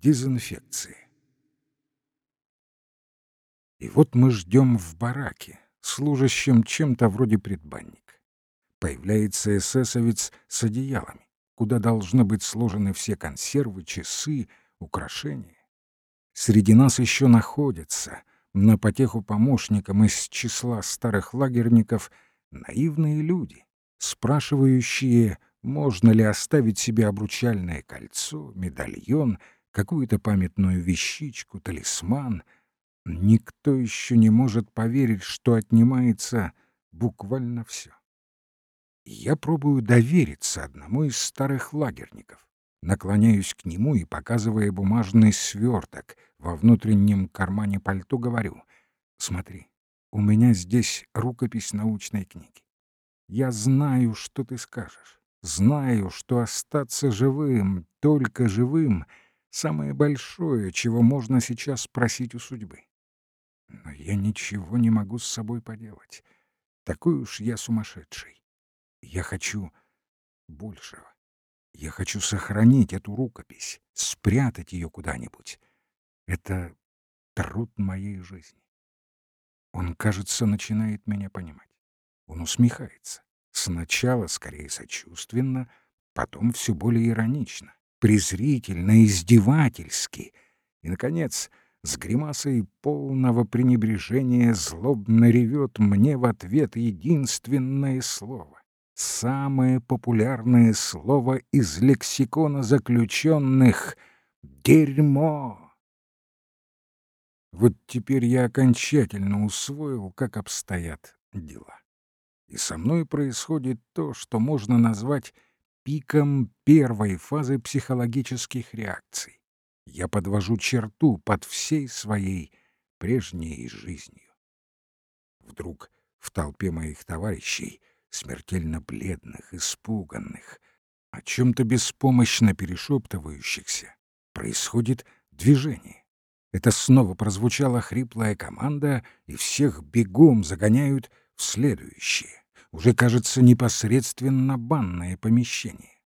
дезинфекции. И вот мы ждем в бараке, служащем чем-то вроде предбанника. Появляется эсэсовец с одеялами, куда должны быть сложены все консервы, часы, украшения. Среди нас еще находятся, на потеху помощникам из числа старых лагерников, наивные люди, спрашивающие, можно ли оставить себе обручальное кольцо, медальон, какую-то памятную вещичку, талисман. Никто еще не может поверить, что отнимается буквально все. Я пробую довериться одному из старых лагерников. Наклоняюсь к нему и, показывая бумажный сверток, во внутреннем кармане пальто говорю, «Смотри, у меня здесь рукопись научной книги. Я знаю, что ты скажешь. Знаю, что остаться живым, только живым — самое большое, чего можно сейчас спросить у судьбы. Но я ничего не могу с собой поделать. Такой уж я сумасшедший. Я хочу большего. Я хочу сохранить эту рукопись, спрятать ее куда-нибудь. Это труд моей жизни. Он, кажется, начинает меня понимать. Он усмехается. Сначала скорее сочувственно, потом все более иронично, презрительно, издевательски. И, наконец, с гримасой полного пренебрежения злобно ревет мне в ответ единственное слово. Самое популярное слово из лексикона заключенных — «дерьмо». Вот теперь я окончательно усвоил, как обстоят дела. И со мной происходит то, что можно назвать пиком первой фазы психологических реакций. Я подвожу черту под всей своей прежней жизнью. Вдруг в толпе моих товарищей, смертельно бледных, испуганных, о чем-то беспомощно перешептывающихся, происходит движение. Это снова прозвучала хриплая команда, и всех бегом загоняют в следующее, уже, кажется, непосредственно банное помещение.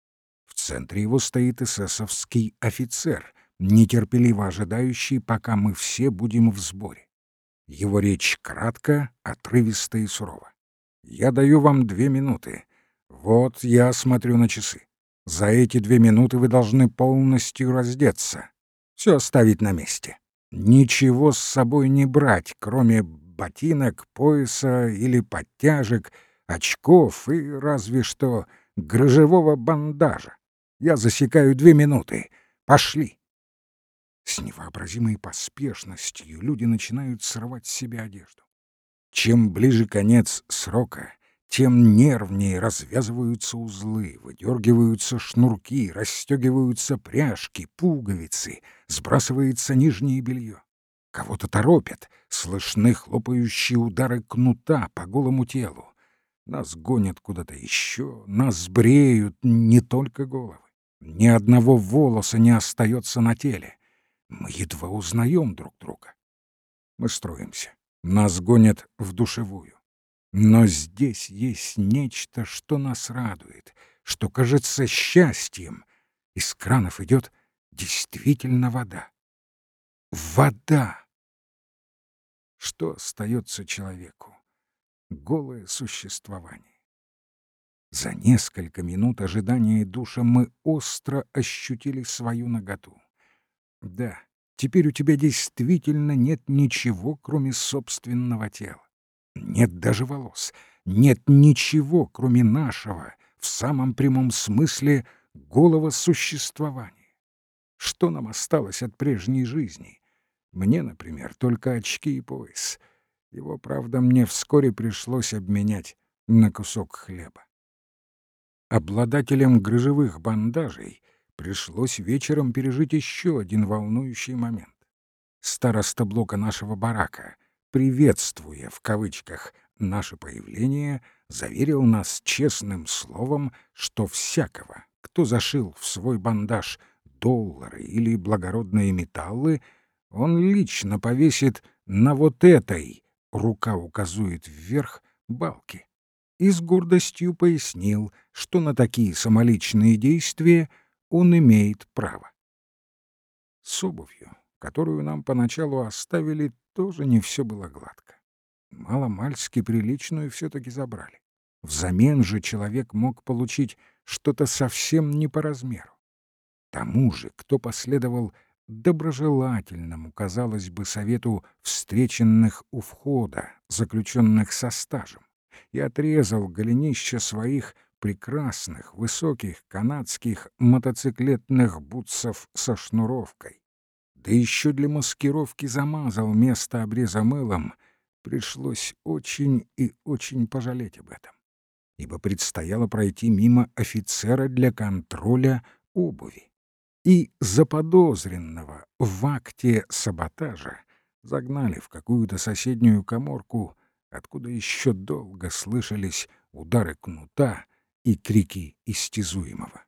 В центре его стоит эсэсовский офицер, нетерпеливо ожидающий, пока мы все будем в сборе. Его речь кратко, отрывисто и сурова. «Я даю вам две минуты. Вот я смотрю на часы. За эти две минуты вы должны полностью раздеться. Все оставить на месте. Ничего с собой не брать, кроме ботинок, пояса или подтяжек, очков и разве что грыжевого бандажа. Я засекаю две минуты. Пошли!» С невообразимой поспешностью люди начинают срывать с себя одежду. Чем ближе конец срока, тем нервнее развязываются узлы, выдергиваются шнурки, расстегиваются пряжки, пуговицы, сбрасывается нижнее белье. Кого-то торопят, слышны хлопающие удары кнута по голому телу. Нас гонят куда-то еще, нас бреют не только головы. Ни одного волоса не остается на теле. Мы едва узнаем друг друга. Мы строимся. Нас гонят в душевую. Но здесь есть нечто, что нас радует, что кажется счастьем. Из кранов идет действительно вода. Вода! Что остается человеку? Голое существование. За несколько минут ожидания душа мы остро ощутили свою наготу. Да, теперь у тебя действительно нет ничего, кроме собственного тела. Нет даже волос, нет ничего, кроме нашего, в самом прямом смысле, голого существования. Что нам осталось от прежней жизни? Мне, например, только очки и пояс. Его, правда, мне вскоре пришлось обменять на кусок хлеба. Обладателям грыжевых бандажей пришлось вечером пережить еще один волнующий момент. Староста блока нашего барака, приветствуя в кавычках наше появление, заверил нас честным словом, что всякого, кто зашил в свой бандаж доллары или благородные металлы, он лично повесит на вот этой, рука указывает вверх, балки. И с гордостью пояснил, что на такие самоличные действия он имеет право. С обувью, которую нам поначалу оставили, тоже не все было гладко. Маломальски приличную все-таки забрали. Взамен же человек мог получить что-то совсем не по размеру. Тому же, кто последовал доброжелательному, казалось бы, совету встреченных у входа, заключенных со стажем, и отрезал голенища своих прекрасных, высоких канадских мотоциклетных бутсов со шнуровкой. Да еще для маскировки замазал место обреза мылом, пришлось очень и очень пожалеть об этом, ибо предстояло пройти мимо офицера для контроля обуви и заподозренного в акте саботажа загнали в какую-то соседнюю коморку, откуда еще долго слышались удары кнута и крики истязуемого.